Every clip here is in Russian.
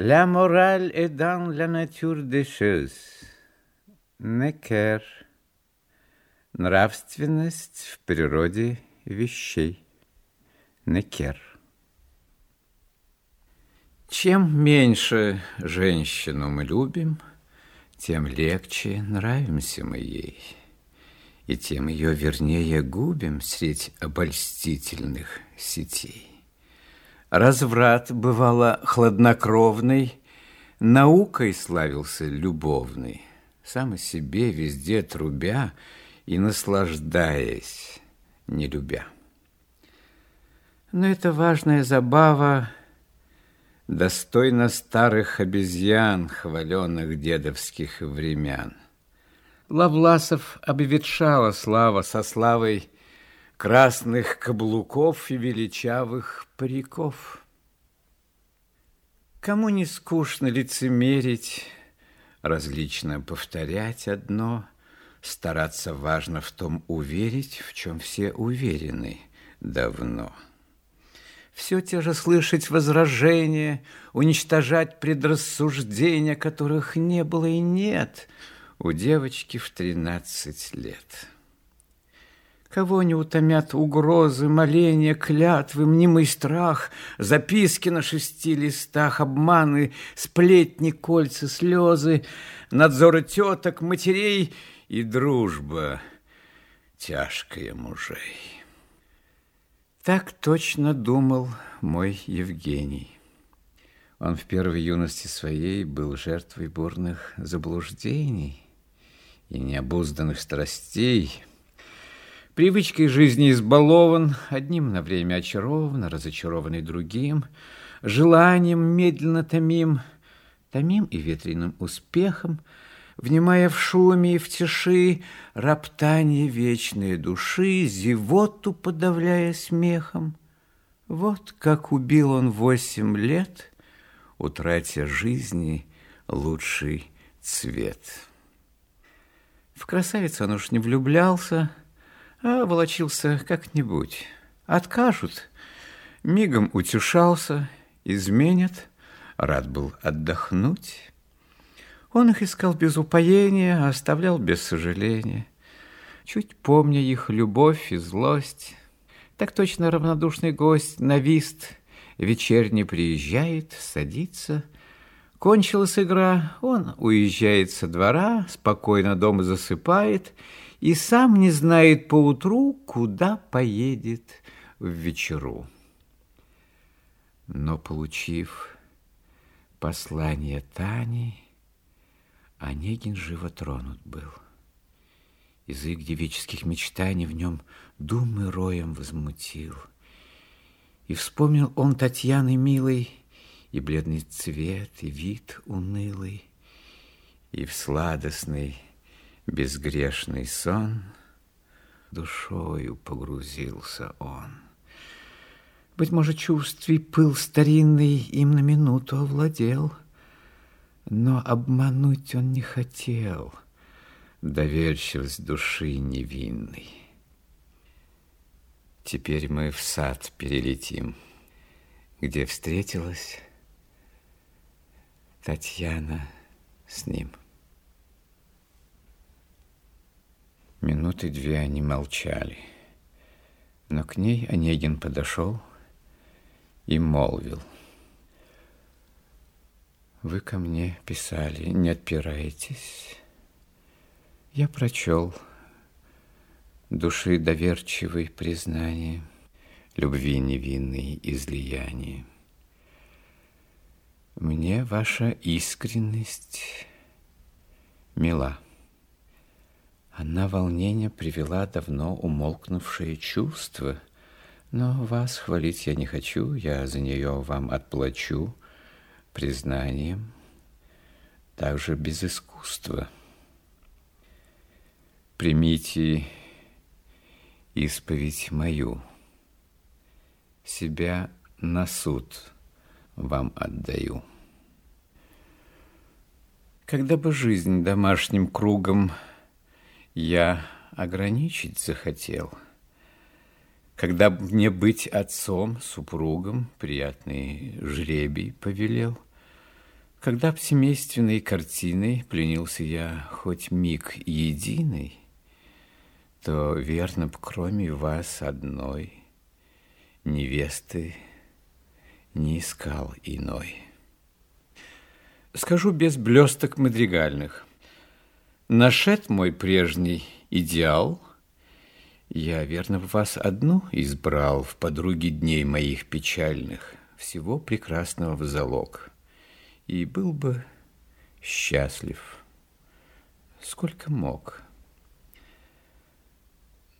La morale est dans la nature des choses. Некер. Нравственность в природе вещей. Некер. Чем меньше женщину мы любим, тем легче нравимся мы ей, и тем ее вернее губим средь обольстительных сетей. Разврат бывало хладнокровный, наукой славился любовный, сам о себе везде трубя и наслаждаясь, не любя. Но эта важная забава достойна старых обезьян, хваленных дедовских времен. Лавласов обветшала слава со славой красных каблуков и величавых париков. Кому не скучно лицемерить, различно повторять одно, стараться важно в том уверить, в чем все уверены давно. Все те же слышать возражения, уничтожать предрассуждения, которых не было и нет у девочки в тринадцать лет. Кого не утомят угрозы, моления, клятвы, мнимый страх, записки на шести листах, обманы, сплетни, кольца, слезы, надзоры теток, матерей и дружба тяжкая мужей. Так точно думал мой Евгений. Он в первой юности своей был жертвой бурных заблуждений и необузданных страстей, Привычкой жизни избалован, одним на время очарован, разочарованный другим, желанием медленно томим, томим и ветреным успехом, внимая в шуме и в тиши роптание вечной души, зевоту подавляя смехом. Вот как убил он восемь лет, утратя жизни лучший цвет. В красавицу он уж не влюблялся, а волочился как-нибудь. Откажут, мигом утешался, изменят, рад был отдохнуть. Он их искал без упоения, оставлял без сожаления. Чуть помня их любовь и злость, так точно равнодушный гость на вист вечерний приезжает, садится. Кончилась игра, он уезжает со двора, спокойно дома засыпает и сам не знает поутру, куда поедет в вечеру. Но, получив послание Тани, Онегин живо тронут был. Язык девических мечтаний в нем думы роем возмутил. И вспомнил он Татьяны милой, и бледный цвет, и вид унылый, и в сладостной безгрешный сон, душою погрузился он. Быть может, чувствий пыл старинный им на минуту овладел, но обмануть он не хотел доверчивость души невинной. Теперь мы в сад перелетим, где встретилась Татьяна с ним. Минуты две они молчали. Но к ней Онегин подошел и молвил. Вы ко мне писали, не отпираетесь. Я прочел души доверчивой признание, любви невинной излияние. Мне ваша искренность мила. Она волнение привела давно умолкнувшее чувство, но вас хвалить я не хочу, я за нее вам отплачу признанием, также без искусства. Примите исповедь мою, себя на суд вам отдаю. Когда бы жизнь домашним кругом я ограничить захотел. Когда мне быть отцом, супругом, приятный жребий повелел, Когда б семейственной картиной пленился я хоть миг единый, то верно б кроме вас одной невесты не искал иной. Скажу без блесток мадригальных. Нашед мой прежний идеал, я, верно, вас одну избрал в подруги дней моих печальных, всего прекрасного в залог, и был бы счастлив, сколько мог.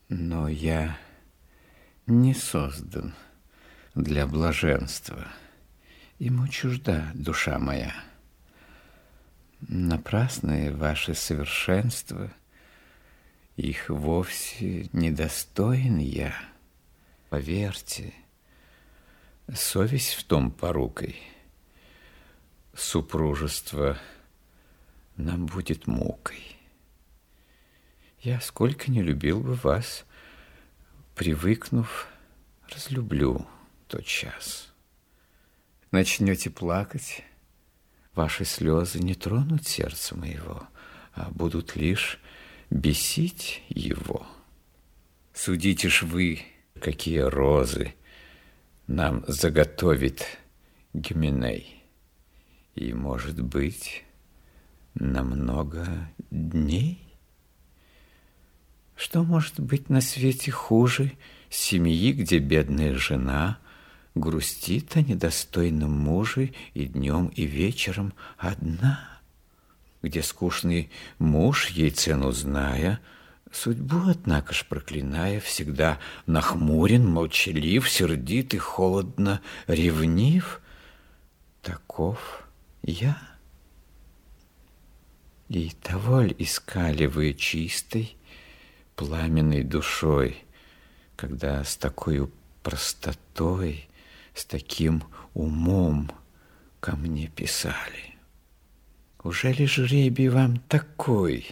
Но я не создан для блаженства, ему чужда душа моя. Напрасное ваше совершенство, их вовсе недостоин я. Поверьте, совесть в том порукой. Супружество нам будет мукой. Я сколько не любил бы вас, привыкнув, разлюблю тот час. Начнете плакать, Ваши слезы не тронут сердце моего, а будут лишь бесить его. Судите ж вы, какие розы нам заготовит Гименей. И, может быть, на много дней? Что может быть на свете хуже семьи, где бедная жена – грустит о недостойном муже и днем, и вечером одна, где скучный муж, ей цену зная, судьбу, однако ж проклиная, всегда нахмурен, молчалив, сердит и холодно ревнив. Таков я. И того ль искали вы чистой, пламенной душой, когда с такой простотой с таким умом ко мне писали. Уже ли жребий вам такой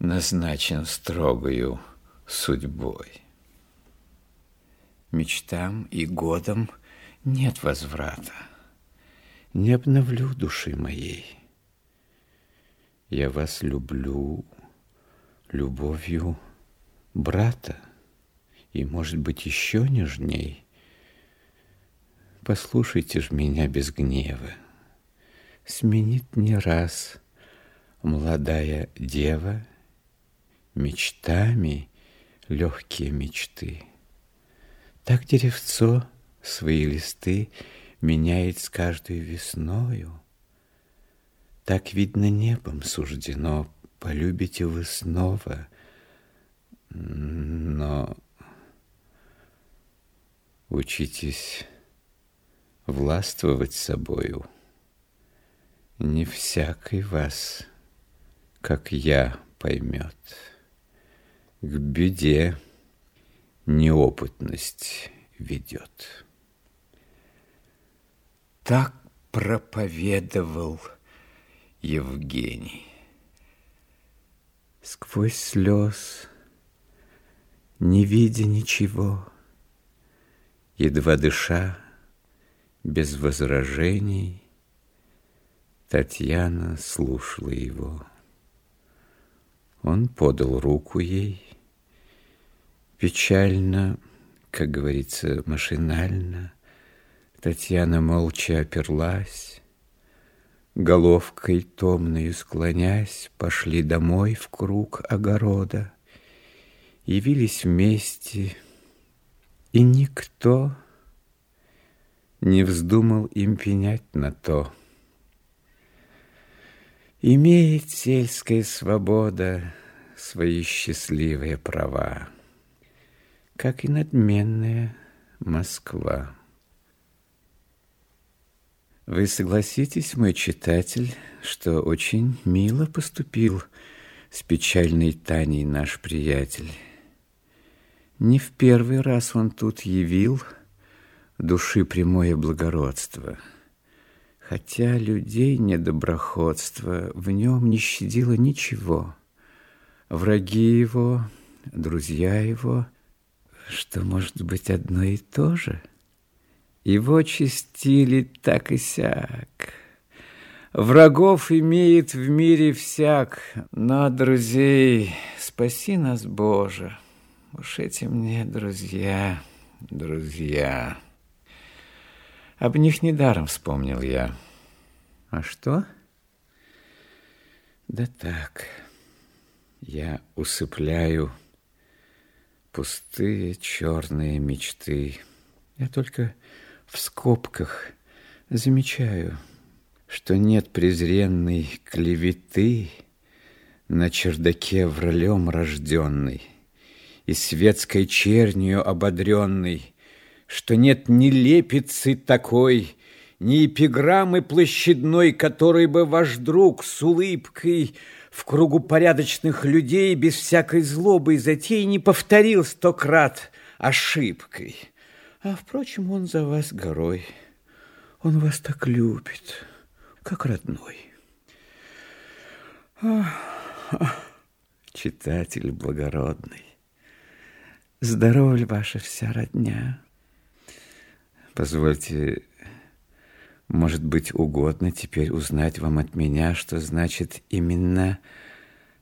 назначен строгою судьбой? Мечтам и годам нет возврата. Не обновлю души моей. Я вас люблю любовью брата и, может быть, еще нежней – Послушайте ж меня без гнева. Сменит не раз молодая дева Мечтами легкие мечты. Так деревцо свои листы Меняет с каждой весною. Так, видно, небом суждено Полюбите вы снова, но учитесь властвовать собою. Не всякий вас, как я, поймет. К беде неопытность ведет. Так проповедовал Евгений. Сквозь слез, не видя ничего, едва дыша, без возражений Татьяна слушала его. Он подал руку ей, печально, как говорится, машинально. Татьяна молча оперлась, головкой томною склонясь, пошли домой в круг огорода, явились вместе, и никто не вздумал им пенять на то. Имеет сельская свобода свои счастливые права, как и надменная Москва. Вы согласитесь, мой читатель, что очень мило поступил с печальной Таней наш приятель. Не в первый раз он тут явил — души прямое благородство. Хотя людей недоброходство в нем не щадило ничего. Враги его, друзья его, что может быть одно и то же. Его чистили так и сяк, Врагов имеет в мире всяк, но друзей спаси нас, Боже. Уж эти мне друзья, друзья. Об них недаром вспомнил я. А что? Да так, я усыпляю пустые черные мечты. Я только в скобках замечаю, что нет презренной клеветы на чердаке вралем рожденной и светской чернью ободренной, что нет ни лепицы такой, ни эпиграммы площадной, которой бы ваш друг с улыбкой в кругу порядочных людей без всякой злобы и затей не повторил сто крат ошибкой. А, впрочем, он за вас горой, он вас так любит, как родной. Читатель благородный, здорова ли ваша вся родня? Позвольте, может быть, угодно теперь узнать вам от меня, что значит именно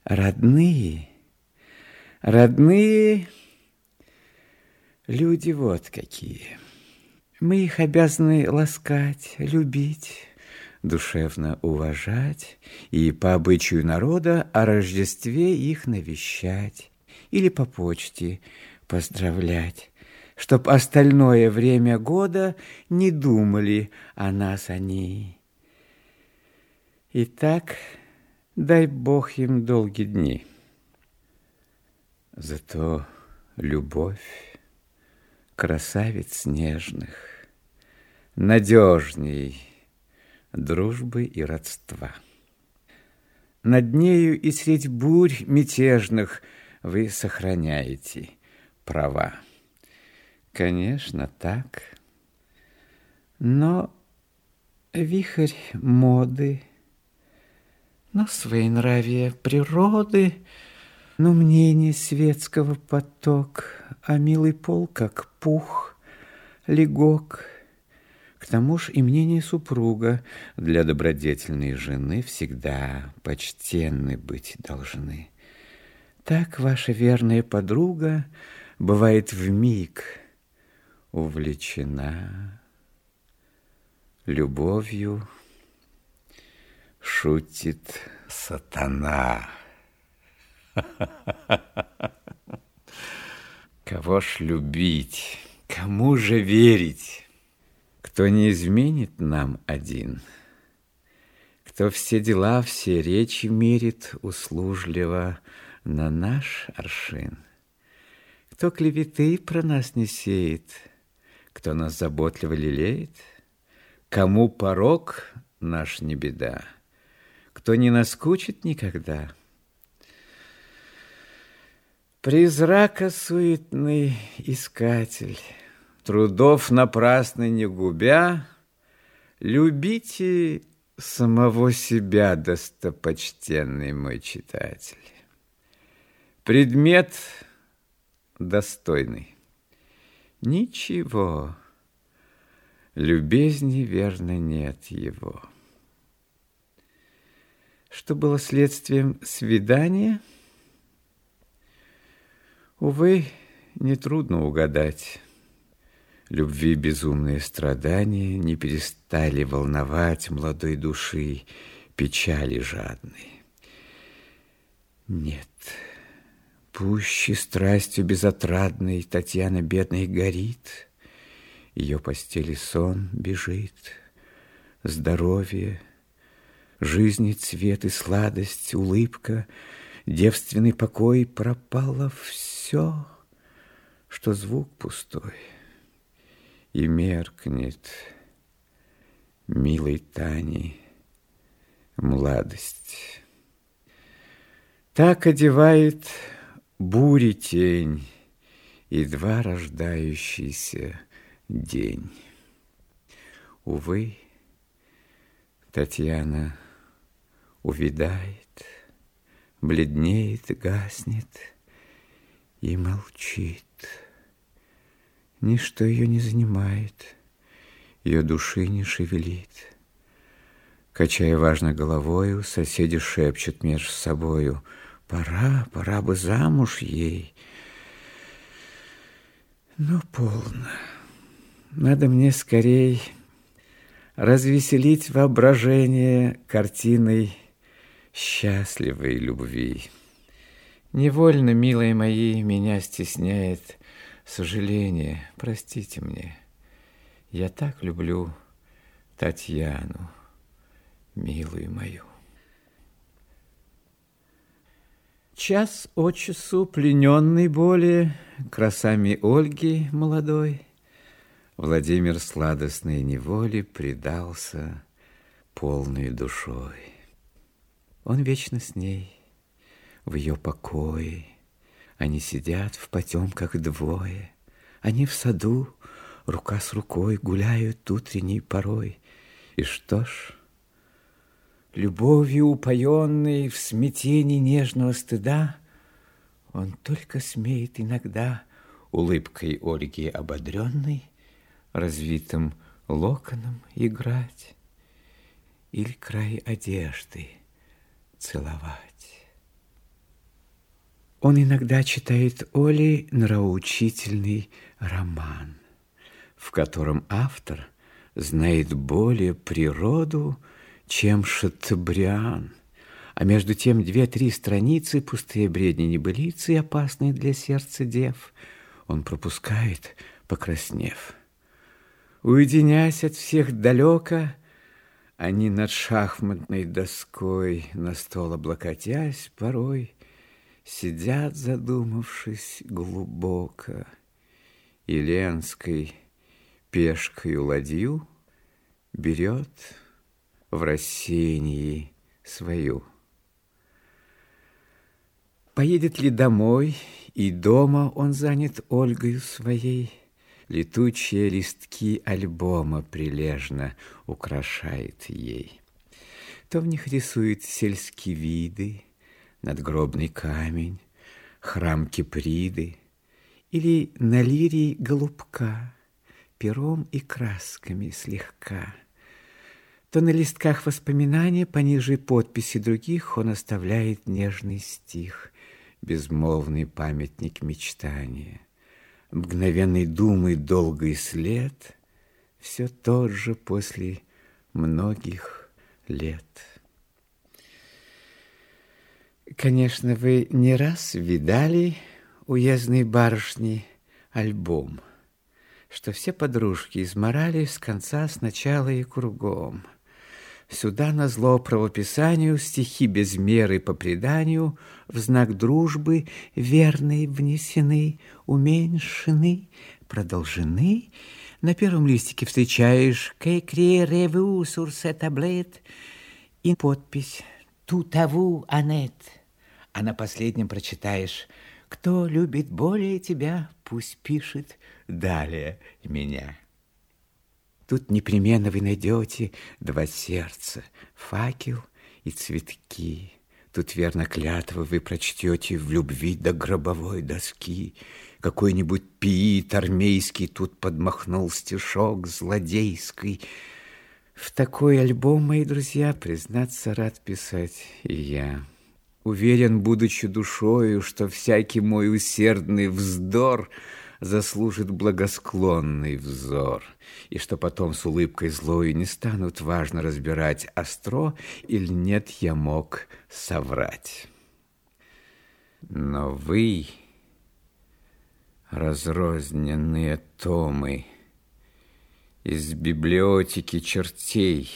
родные. Родные люди вот какие. Мы их обязаны ласкать, любить, душевно уважать и по обычаю народа о Рождестве их навещать или по почте поздравлять чтоб остальное время года не думали о нас они. Итак, дай Бог им долгие дни. Зато любовь красавиц нежных надежней дружбы и родства. Над нею и средь бурь мятежных вы сохраняете права. Конечно, так. Но вихрь моды, но своенравие природы, но мнение светского поток, а милый пол, как пух, легок. К тому ж и мнение супруга для добродетельной жены всегда почтенны быть должны. Так ваша верная подруга бывает в миг, увлечена любовью, шутит сатана. Кого ж любить, кому же верить, кто не изменит нам один, кто все дела, все речи мерит услужливо на наш аршин, кто клеветы про нас не сеет — кто нас заботливо лелеет, Кому порог наш не беда, Кто не наскучит никогда. Призрака суетный искатель, Трудов напрасно не губя, Любите самого себя, достопочтенный мой читатель. Предмет достойный. Ничего, любезней верно нет его. Что было следствием свидания? Увы, нетрудно угадать. Любви безумные страдания не перестали волновать молодой души печали жадной. Нет, Пуще страстью безотрадной Татьяна бедной горит, Ее постели сон бежит, Здоровье, жизни цвет и сладость, Улыбка, девственный покой Пропало все, что звук пустой, И меркнет милой Тани младость. Так одевает бури тень, едва рождающийся день. Увы, Татьяна увидает, бледнеет, гаснет и молчит. Ничто ее не занимает, ее души не шевелит. Качая важно головою, соседи шепчут между собою, «Пора, пора бы замуж ей». Ну, полно. Надо мне скорей развеселить воображение картиной счастливой любви. Невольно, милые мои, меня стесняет сожаление. Простите мне. Я так люблю Татьяну, милую мою. Час от часу, плененный более красами Ольги молодой, Владимир сладостной неволе предался полной душой. Он вечно с ней, в ее покое, Они сидят в потемках двое, Они в саду, рука с рукой, Гуляют утренней порой. И что ж, любовью упоенный В смятении нежного стыда, Он только смеет иногда Улыбкой Ольги ободренной развитым локоном играть или край одежды целовать. Он иногда читает Оле нравоучительный роман, в котором автор знает более природу, чем Шатбриан, а между тем две-три страницы, пустые бредни небылицы, опасные для сердца дев, он пропускает, покраснев. Уединясь от всех далеко, Они над шахматной доской, На стол облокотясь порой, Сидят, задумавшись глубоко, И Ленской пешкою ладью Берет в рассеянии свою. Поедет ли домой, и дома он занят Ольгою своей, Летучие листки альбома прилежно украшает ей. То в них рисует сельские виды, надгробный камень, храм Киприды или на лирии голубка, пером и красками слегка. То на листках воспоминания пониже подписи других он оставляет нежный стих, безмолвный памятник мечтания мгновенной думы долгий след, Все тот же после многих лет. Конечно, вы не раз видали уездной барышни альбом, Что все подружки изморали с конца, с начала и кругом — Сюда на зло правописанию стихи без меры по преданию в знак дружбы верной внесены, уменьшены, продолжены. На первом листике встречаешь «Кекри сур се таблет» и подпись «Тутаву анет». А на последнем прочитаешь «Кто любит более тебя, пусть пишет далее меня». Тут непременно вы найдете два сердца, факел и цветки. Тут верно клятвы вы прочтете в любви до гробовой доски. Какой-нибудь пиит армейский тут подмахнул стишок злодейский. В такой альбом, мои друзья, признаться, рад писать и я. Уверен, будучи душою, что всякий мой усердный вздор — заслужит благосклонный взор, и что потом с улыбкой злою не станут важно разбирать, остро или нет я мог соврать. Но вы, разрозненные томы из библиотеки чертей,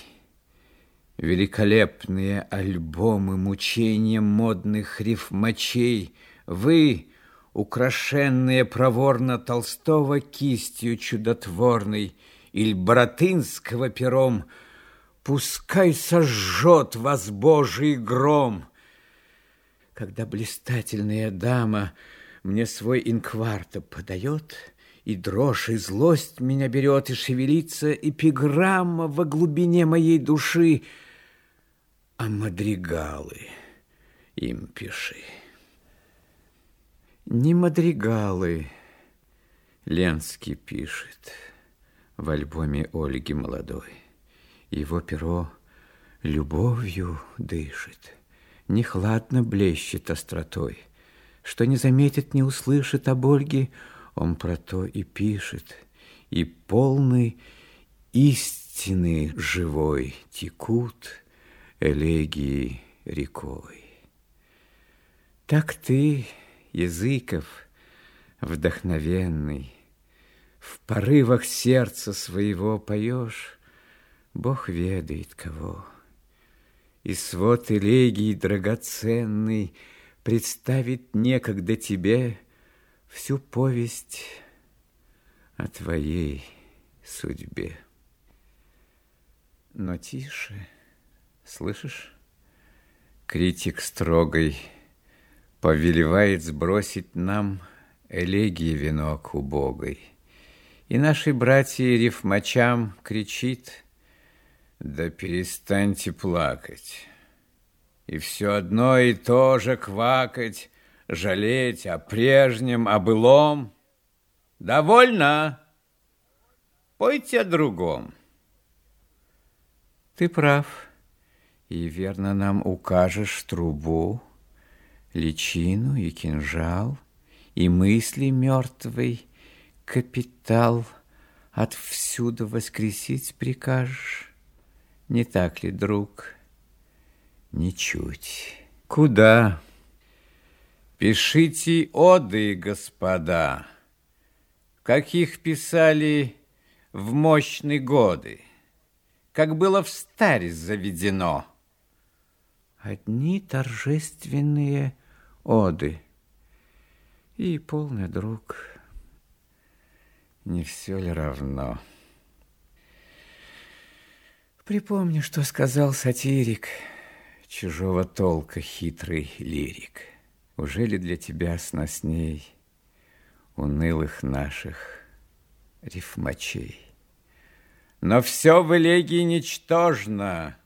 великолепные альбомы мучения модных рифмачей, вы — украшенные проворно Толстого кистью чудотворной или Боротынского пером, пускай сожжет вас Божий гром. Когда блистательная дама мне свой инкварто подает, и дрожь, и злость меня берет, и шевелится эпиграмма во глубине моей души, а мадригалы им пиши. Не мадригалы Ленский пишет в альбоме Ольги молодой. Его перо любовью дышит, не хладно блещет остротой, что не заметит, не услышит об Ольге, он про то и пишет, и полный истины живой текут элегии рекой. Так ты, Языков, вдохновенный, В порывах сердца своего поешь, Бог ведает кого. И свод элегий драгоценный Представит некогда тебе Всю повесть о твоей судьбе. Но тише, слышишь? Критик строгой повелевает сбросить нам элегии венок убогой. И нашей братья рифмачам кричит, да перестаньте плакать. И все одно и то же квакать, жалеть о прежнем, о былом. Довольно. Пойте о другом. Ты прав, и верно нам укажешь трубу, личину и кинжал, и мысли мертвой капитал отвсюду воскресить прикажешь. Не так ли, друг? Ничуть. Куда? Пишите оды, господа, каких писали в мощные годы, как было в старе заведено. Одни торжественные оды. И полный друг, не все ли равно? Припомни, что сказал сатирик, чужого толка хитрый лирик. Уже ли для тебя сносней унылых наших рифмачей? Но все в элегии ничтожно,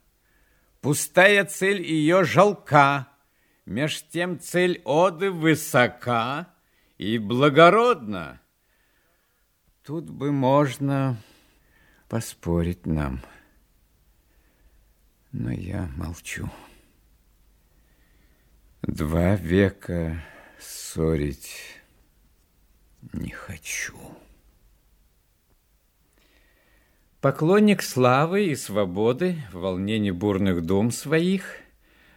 пустая цель ее жалка, Меж тем цель оды высока и благородна. Тут бы можно поспорить нам, но я молчу. Два века ссорить не хочу. Поклонник славы и свободы в волнении бурных дум своих –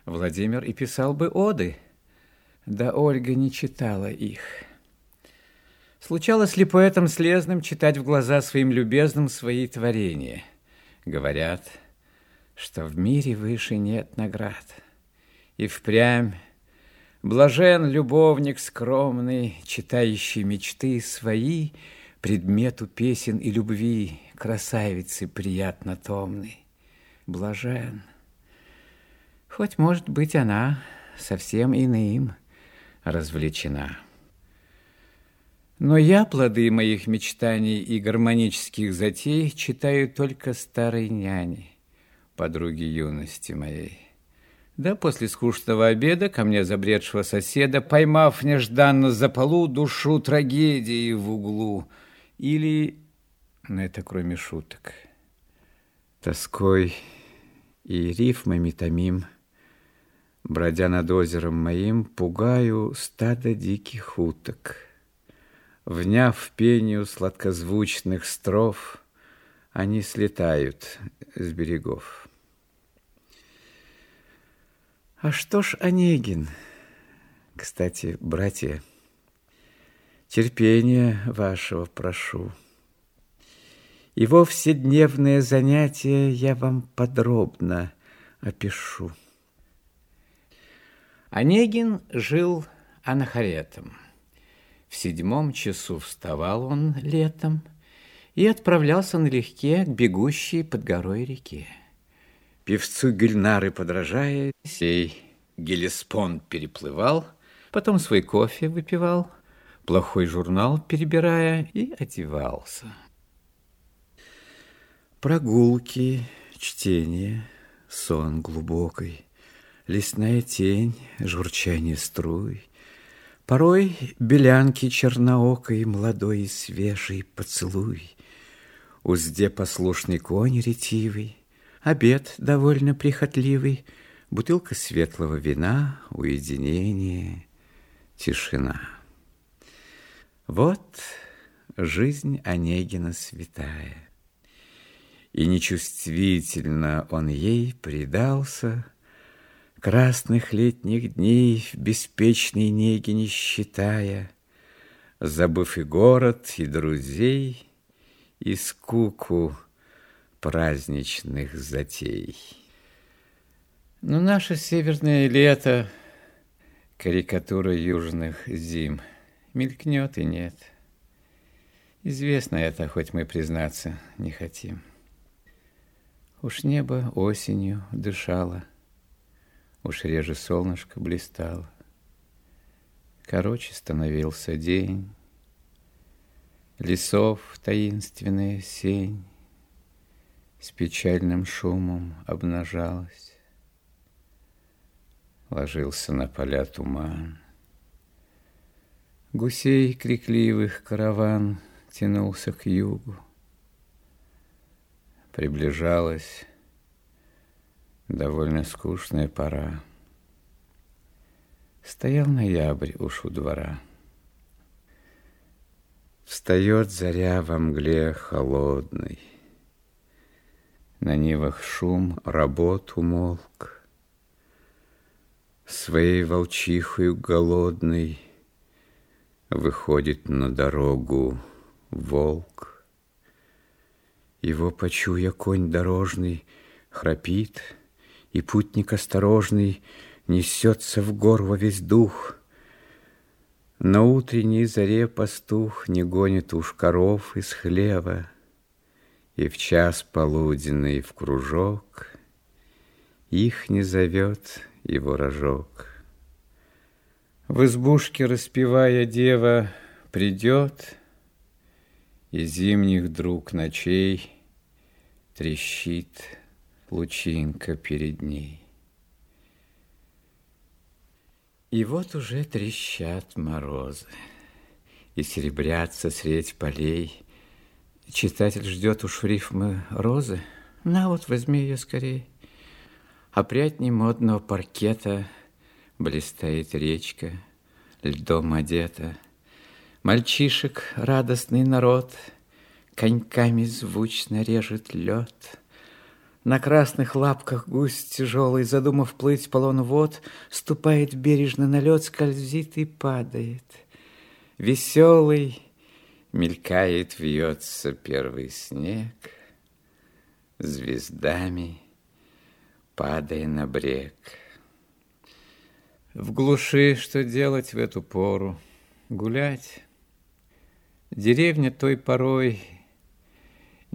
Владимир и писал бы оды, да Ольга не читала их. Случалось ли поэтам слезным читать в глаза своим любезным свои творения? Говорят, что в мире выше нет наград. И впрямь блажен любовник скромный, читающий мечты свои, предмету песен и любви, красавицы приятно томный. Блажен — Хоть, может быть, она совсем иным развлечена. Но я плоды моих мечтаний и гармонических затей читаю только старой няне, подруги юности моей. Да после скучного обеда ко мне забредшего соседа, поймав нежданно за полу душу трагедии в углу, или, но это кроме шуток, тоской и рифмами томим – Бродя над озером моим, пугаю стадо диких уток. Вняв пению сладкозвучных стров, Они слетают с берегов. А что ж Онегин? Кстати, братья, терпения вашего прошу. Его вседневные занятия я вам подробно опишу. Онегин жил анахаретом. В седьмом часу вставал он летом и отправлялся налегке к бегущей под горой реке. Певцу Гюльнары подражая, сей Гелеспонд переплывал, потом свой кофе выпивал, плохой журнал перебирая и одевался. Прогулки, чтение, сон глубокий, Лесная тень, журчание струй, Порой белянки черноокой, Молодой и свежий поцелуй, Узде послушный конь ретивый, Обед довольно прихотливый, бутылка светлого вина, уединение, тишина. Вот жизнь Онегина святая. И нечувствительно он ей предался, Красных летних дней в беспечной неге не считая, Забыв и город, и друзей, и скуку праздничных затей. Но наше северное лето, карикатура южных зим, мелькнет и нет. Известно это, хоть мы признаться не хотим. Уж небо осенью дышало, Уж реже солнышко блистало. Короче становился день, Лесов таинственная сень С печальным шумом обнажалась. Ложился на поля туман. Гусей крикливых караван Тянулся к югу приближалась довольно скучная пора. Стоял ноябрь уж у двора. Встает заря во мгле холодной. На нивах шум, работ умолк. Своей волчихою голодной Выходит на дорогу волк. Его, почуя, конь дорожный храпит, И путник осторожный Несется в гор весь дух. На утренней заре пастух Не гонит уж коров из хлева, И в час полуденный в кружок Их не зовет его рожок. В избушке, распевая дева, Придет, и зимних друг ночей Трещит лучинка перед ней. И вот уже трещат морозы, И серебрятся средь полей. Читатель ждет уж рифмы розы. На вот, возьми ее скорей. Опрятней модного паркета Блистает речка, льдом одета. Мальчишек радостный народ Коньками звучно режет лед. На красных лапках гусь тяжелый, Задумав плыть по лону вод, Ступает бережно на лед, Скользит и падает. Веселый мелькает, вьется первый снег, Звездами падая на брег. В глуши что делать в эту пору? Гулять? Деревня той порой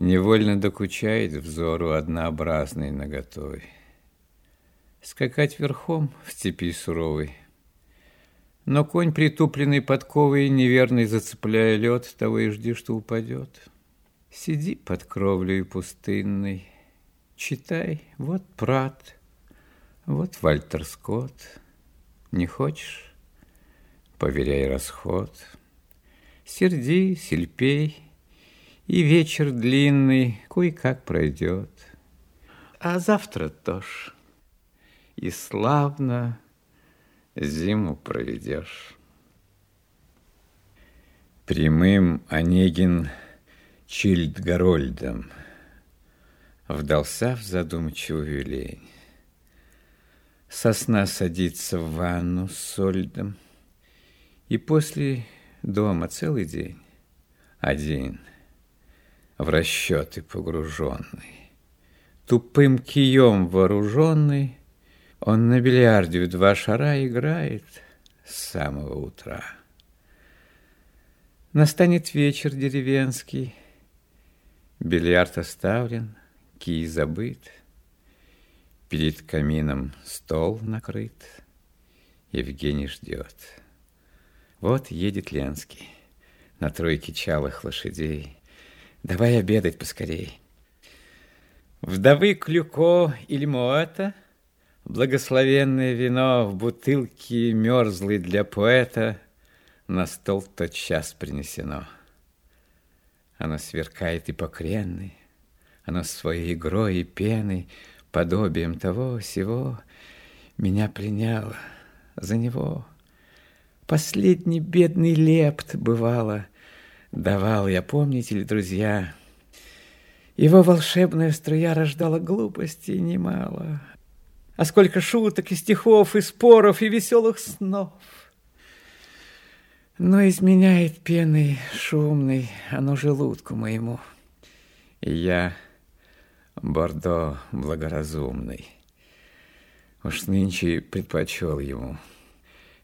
Невольно докучает взору однообразной наготой. Скакать верхом в степи суровой, Но конь, притупленный подковой, Неверный зацепляя лед, Того и жди, что упадет. Сиди под кровлей пустынной, Читай, вот Прат, вот Вальтер Скотт. Не хочешь? Поверяй расход — Серди, сельпей, и вечер длинный кое-как пройдет. А завтра тоже и славно зиму проведешь. Прямым Онегин Чильдгарольдом Вдался в задумчивую лень. Сосна садится в ванну с сольдом, И после дома целый день, один, в расчеты погруженный. Тупым кием вооруженный, он на бильярде в два шара играет с самого утра. Настанет вечер деревенский, бильярд оставлен, кий забыт, перед камином стол накрыт, Евгений ждет. Вот едет Ленский на тройке чалых лошадей. Давай обедать поскорей. Вдовы Клюко или Моэта, Благословенное вино в бутылке мерзлой для поэта На стол тот час принесено. Оно сверкает и покренной, Оно своей игрой и пеной, подобием того всего, меня приняло за него. Последний бедный лепт, бывало, давал я, помните ли, друзья, его волшебная струя рождала глупости немало. А сколько шуток и стихов, и споров, и веселых снов. Но изменяет пеной шумной оно желудку моему. И я Бордо благоразумный. Уж нынче предпочел ему.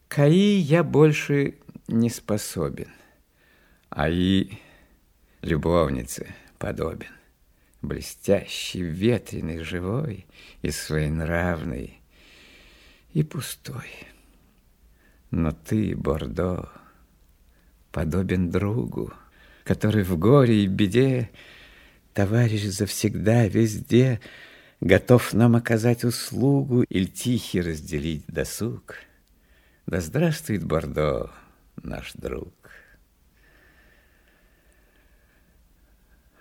Каи я больше не способен, а и любовнице подобен. Блестящий, ветреный, живой и своенравный, и пустой. Но ты, Бордо, подобен другу, который в горе и беде Товарищ завсегда, везде Готов нам оказать услугу Или тихий разделить досуг. Да здравствует Бордо, наш друг.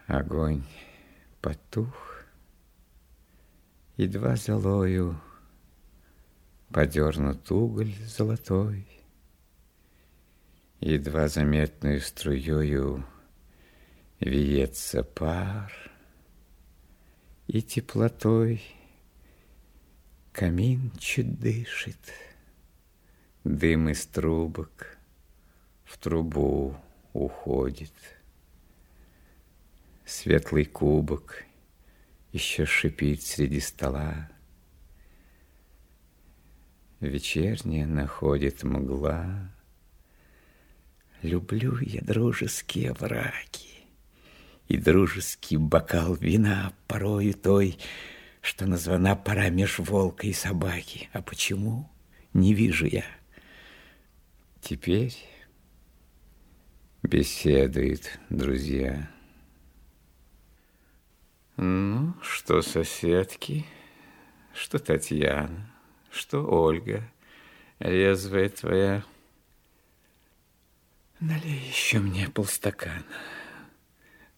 Огонь потух, Едва золою Подернут уголь золотой, Едва заметную струёю Виется пар, и теплотой Камин чуть дышит, дым из трубок В трубу уходит. Светлый кубок еще шипит среди стола. Вечерняя находит мгла. Люблю я дружеские враги и дружеский бокал вина порою той, что названа пора меж волка и собаки. А почему? Не вижу я. Теперь беседуют друзья. Ну, что соседки, что Татьяна, что Ольга, резвая твоя. Налей еще мне полстакана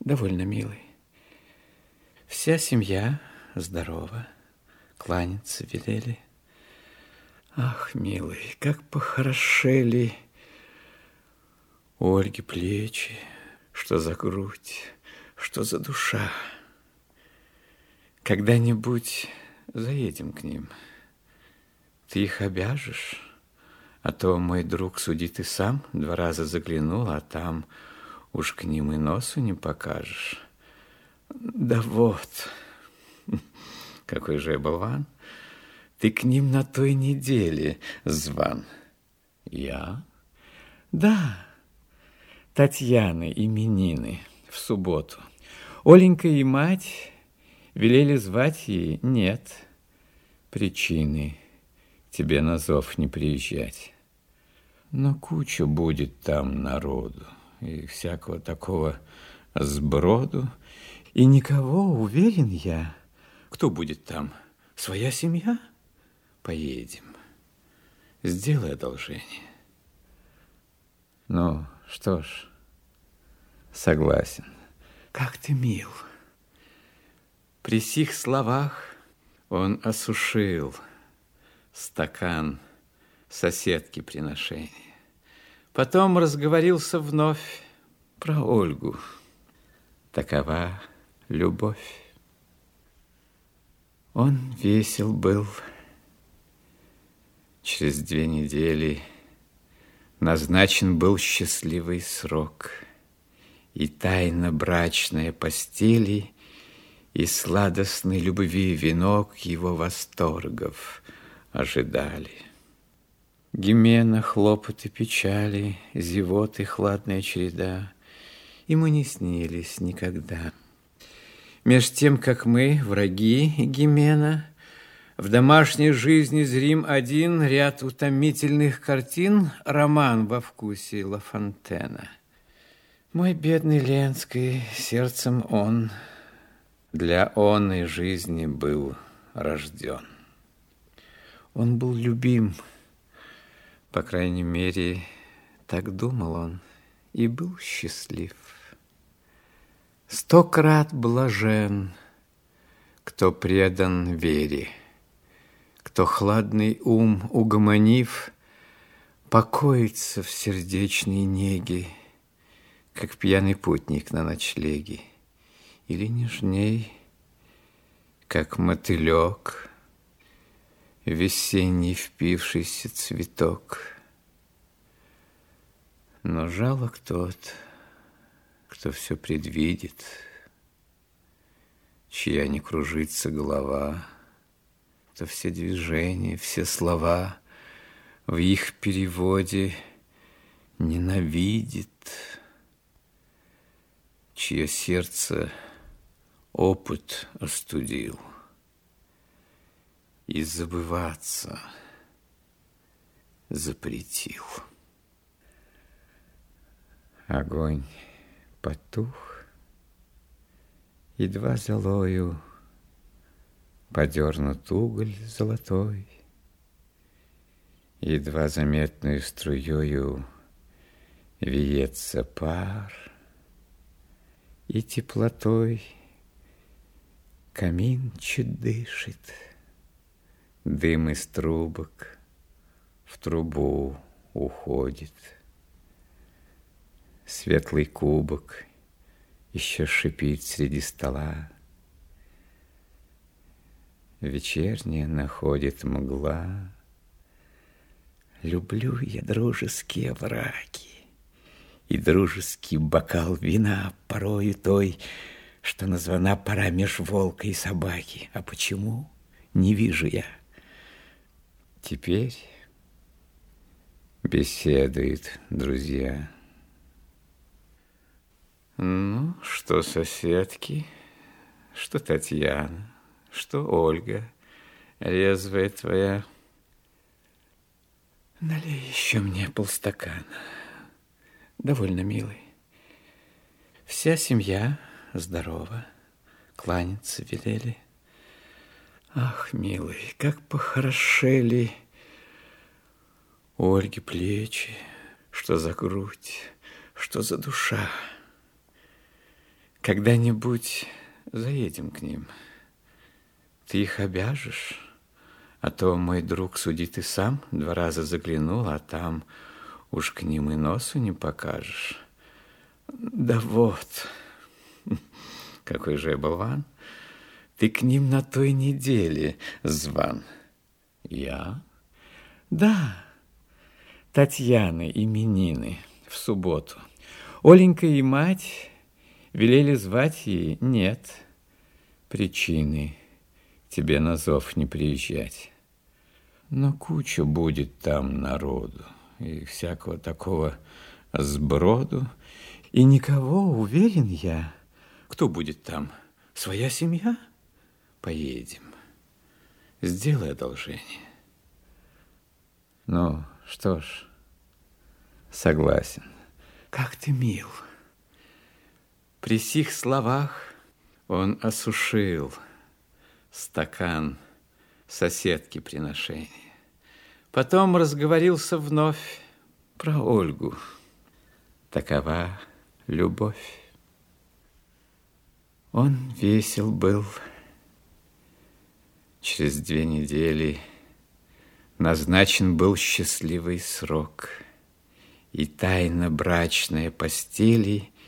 довольно милый. Вся семья здорова, кланяться велели. Ах, милый, как похорошели у Ольги плечи, что за грудь, что за душа. Когда-нибудь заедем к ним. Ты их обяжешь, а то мой друг судит и сам два раза заглянул, а там Уж к ним и носу не покажешь. Да вот, какой же я болван. Ты к ним на той неделе зван. Я? Да, Татьяны именины в субботу. Оленька и мать велели звать ей нет причины тебе на зов не приезжать. Но куча будет там народу и всякого такого сброду. И никого, уверен я, кто будет там? Своя семья? Поедем. Сделай одолжение. Ну, что ж, согласен. Как ты мил. При сих словах он осушил стакан соседки приношения. Потом разговорился вновь про Ольгу. Такова любовь. Он весел был. Через две недели назначен был счастливый срок, и тайна брачная постели, и сладостной любви венок его восторгов ожидали. Гимена, хлопоты, печали, зевоты, хладная череда, мы не снились никогда. Меж тем, как мы, враги Гимена, В домашней жизни зрим один ряд утомительных картин, Роман во вкусе Ла Фонтена. Мой бедный Ленский, сердцем он Для онной жизни был рожден. Он был любим, по крайней мере, так думал он и был счастлив. Сто крат блажен кто предан вере, кто хладный ум угомонив, покоится в сердечной неге, как пьяный путник на ночлеге, или нежней, как мотылек, весенний впившийся цветок. Но жалок тот, кто все предвидит, чья не кружится голова, то все движения, все слова в их переводе ненавидит, чье сердце опыт остудил. И забываться запретил. Огонь потух, Едва золою подернут уголь золотой, Едва заметную струёю виется пар, И теплотой камин чуть дышит, Дым из трубок в трубу уходит. Светлый кубок еще шипит среди стола. Вечерняя находит мгла. Люблю я дружеские враги И дружеский бокал вина порою той, Что названа пора меж волка и собаки. А почему? Не вижу я. Теперь беседуют друзья. Ну, что соседки, что Татьяна, что Ольга, резвая твоя. Налей еще мне полстакана. Довольно милый. Вся семья здорова, кланяться велели. Ах, милый, как похорошели у Ольги плечи, что за грудь, что за душа. Когда-нибудь заедем к ним. Ты их обяжешь, а то мой друг судит и сам два раза заглянул, а там уж к ним и носу не покажешь. Да вот, какой же я болван. Ты к ним на той неделе зван. Я? Да, Татьяны именины в субботу. Оленька и мать Велели звать ей нет причины тебе на зов не приезжать. Но куча будет там народу и всякого такого сброду. И никого, уверен я, кто будет там? Своя семья? Поедем. Сделай одолжение. Ну, что ж, согласен. Как ты мил. При сих словах он осушил стакан соседки приношения. Потом разговорился вновь про Ольгу. Такова любовь. Он весел был. Через две недели назначен был счастливый срок, и тайна брачная постели –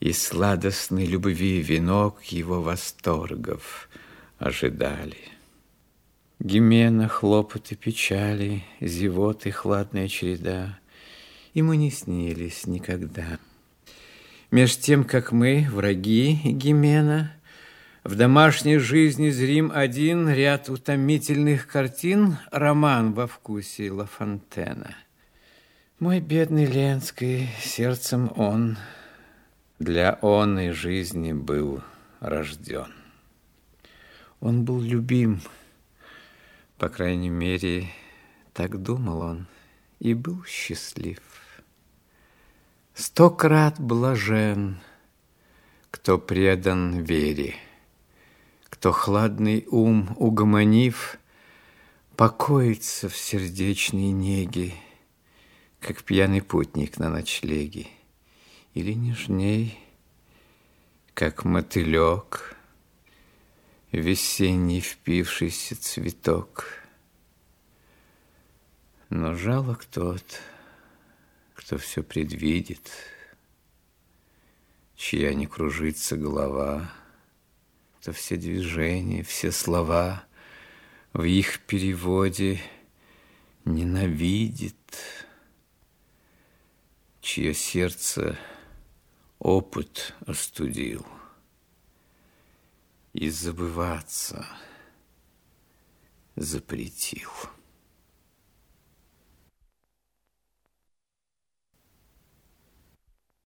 и сладостной любви венок его восторгов ожидали. Гимена, хлопоты, печали, зевоты, хладная череда Ему не снились никогда. Меж тем, как мы, враги Гимена, в домашней жизни зрим один ряд утомительных картин, роман во вкусе Ла Фонтена. Мой бедный Ленский, сердцем он – для онной жизни был рожден. Он был любим, по крайней мере, так думал он, и был счастлив. Сто крат блажен, кто предан вере, кто хладный ум угомонив, покоится в сердечной неге, как пьяный путник на ночлеге или нежней, как мотылек, весенний впившийся цветок. Но жалок тот, кто все предвидит, чья не кружится голова, то все движения, все слова в их переводе ненавидит, чье сердце опыт остудил и забываться запретил.